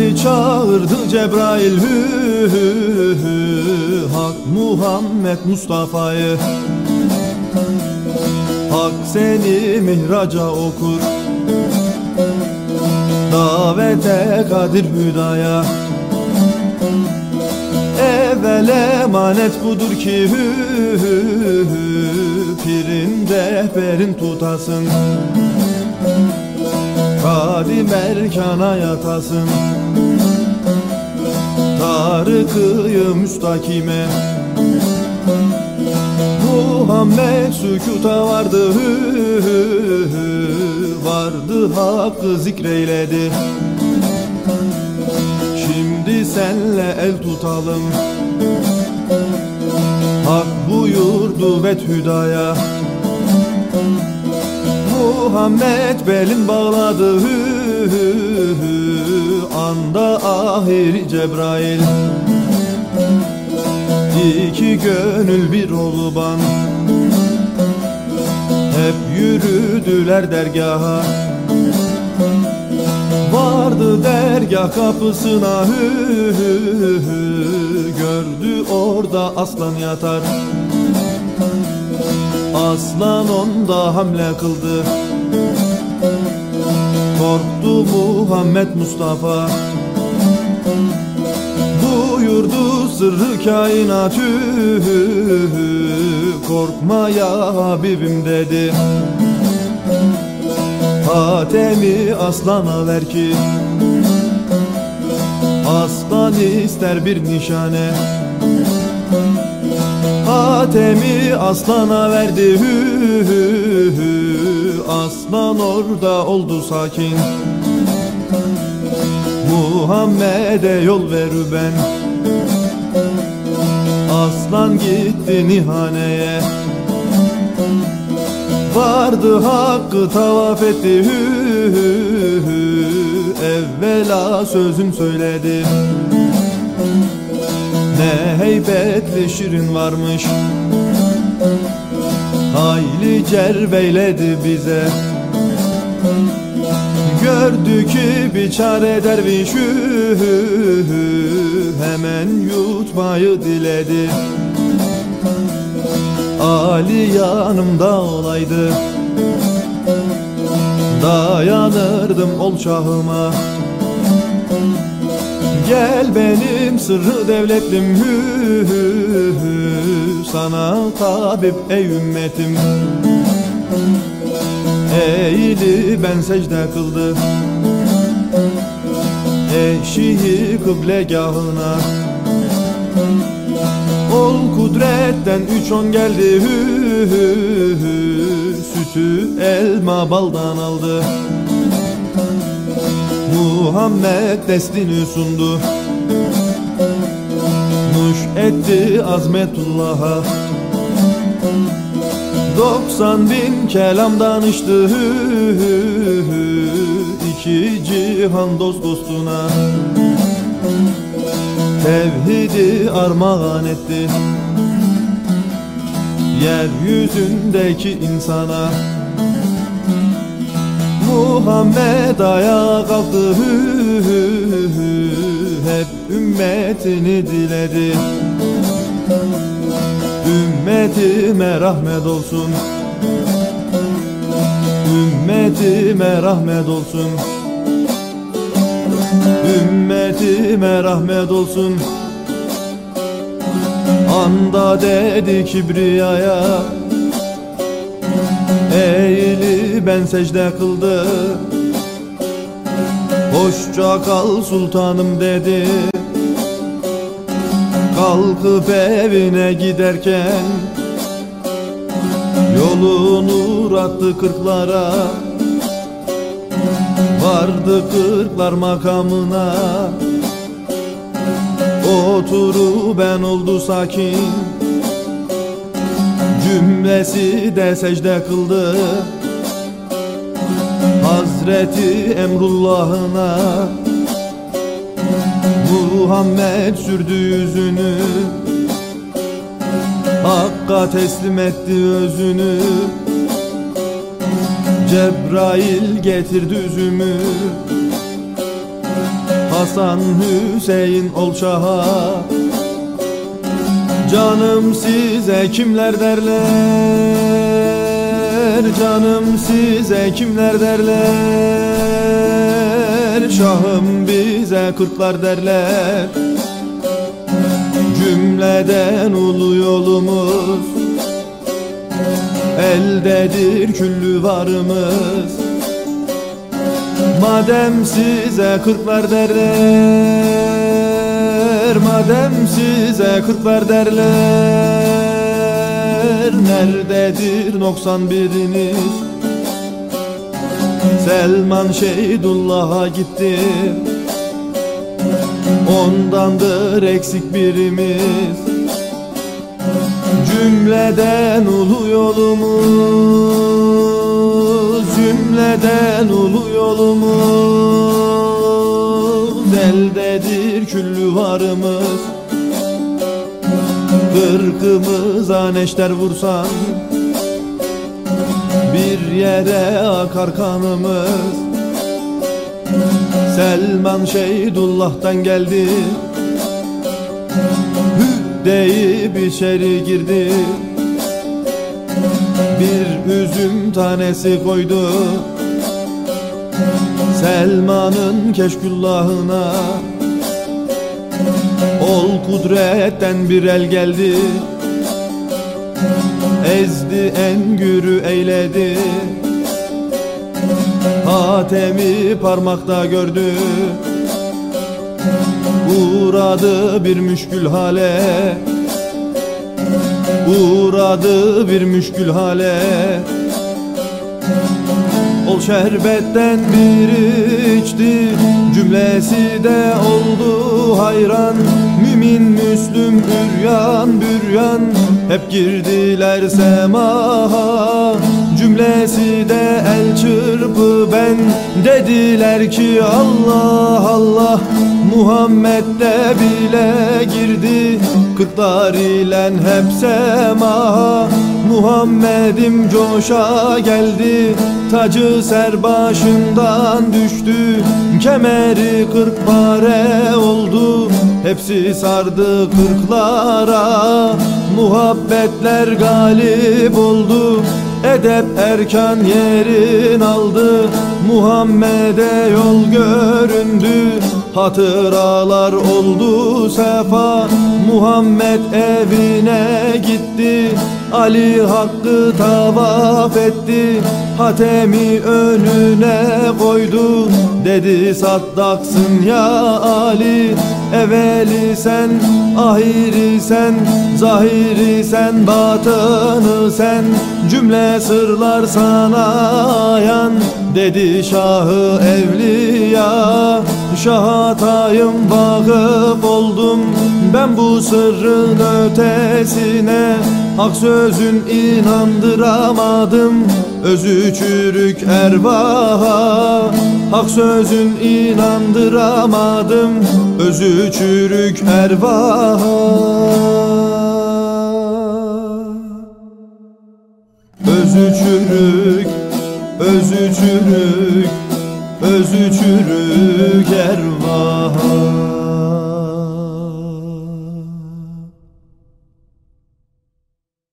Seni çağırdı Cebrail hü, hü, hü. Hak Muhammed Mustafa'yı Hak seni mihraca okur Davete kadir hüdaya Evvel emanet budur ki hü, hü, hü. Pirin rehberin tutasın Kadim erkana yatasın. Tarık'ı müstakime. Muhammed sükuta vardı hü, hü, hü. Vardı hakkı zikreyledi. Şimdi senle el tutalım. Hak buyurdu vet hüdaya Muhammed belin bağladı hü, hü, hü. Anda ahir Cebrail İki gönül bir oluban Hep yürüdüler dergaha Vardı dergah kapısına hü, hü, hü. Gördü orada aslan yatar Aslan onda hamle kıldı. Korktu Muhammed Mustafa. Buyurdu sırrı kainat hü, hü, hü. Korkma ya Habibim dedi. Hatemi aslana ver ki Aslan ister bir nişane Hatemi aslana verdi. Hü, hü, hü. Aslan orada oldu sakin. Muhammed'e yol ver ben. Aslan gitti nihaneye. Vardı hakkı tavaf etti. Hü, hü, hü. Evvela sözün söyledi Ne heybetli şirin varmış. Hayli cerbeyledi bize. Gördü ki bir çare derviş hü, hü, hü. Hemen yutmayı diledi. Ali yanımda olaydı. Dayanırdım ol şahıma Gel benim sırrı devletlim hü, hü, hü. Sana tabip ey ümmetim Eğili ben secde kıldı Eşiği kıblegahına Ol kudretten üç on geldi hü, hü, hü. Sütü elma baldan aldı Muhammed destini sundu. Nuş etti azmetullah'a. Doksan bin kelam danıştı. İki cihan dost dostuna. Tevhidi armağan etti. Yeryüzündeki insana Muhammed ayağa kalktı hü, hü, hü. Hep ümmetini diledi. Ümmetime rahmet olsun. Ümmetime rahmet olsun. Ümmetime rahmet olsun. Anda dedi kibriyaya Eğili ben secde kıldı Hoşça kal sultanım dedi. Kalkıp evine giderken Yolunu uğrattı kırklara. Vardı kırklar makamına. Oturu ben oldu sakin Cümlesi de secde kıldı. Hazreti Emrullah'ına Muhammed sürdü yüzünü. Hakka teslim etti özünü. Cebrail getirdi üzümü. Hasan Hüseyin ol şaha Canım size kimler derler? Canım size kimler derler? Şahım bize kırklar derler. Cümleden ulu yolumuz. Eldedir küllü varımız. Madem size kırklar derler Madem size kırklar derler Nerededir noksan biriniz? Selman Şeydullah'a gitti Ondandır eksik birimiz. Cümleden ulu yolumuz Cümleden ulu yolumuz Eldedir küllü varımız Kırkımıza neşter vursan Bir yere akar kanımız. Selman Şeydullah'tan geldi. Hü deyip içeri girdi. Bir üzüm tanesi koydu Selman'ın keşkullahına. Ol kudretten bir el geldi. Ezdi en gürü eyledi. Hatemi parmakta gördü. Uğradı bir müşkül hale. Uğradı bir müşkül hale Şerbetten bir içti. Cümlesi de oldu hayran. Mümin Müslüm büryan büryan. Hep girdiler semaha. Cümlesi de el çırpı ben. Dediler ki Allah Allah. Muhammed de bile girdi Kırklar ile hep semaha Muhammed'im coşa geldi Tacı ser başından düştü. Kemeri kırk pare oldu Hepsi sardı kırklara. Muhabbetler galip oldu Edep erkan yerin aldı. Muhammed'e yol göründü Hatıralar oldu sefa Muhammed evine gitti. Ali hakkı tavaf etti Hatemi önüne koydu. Dedi saddaksın ya Ali Evveli sen, ahiri sen Zahiri sen, batını sen. Cümle sırlar sana ayan Dedi şahı evliya Şahatayım vakıf oldum Ben bu sırrın ötesine. Hak sözün inandıramadım Özü çürük ervaha. Hak sözün inandıramadım Özü çürük ervaha. Özü çürük, özü çürük, çürük ervaha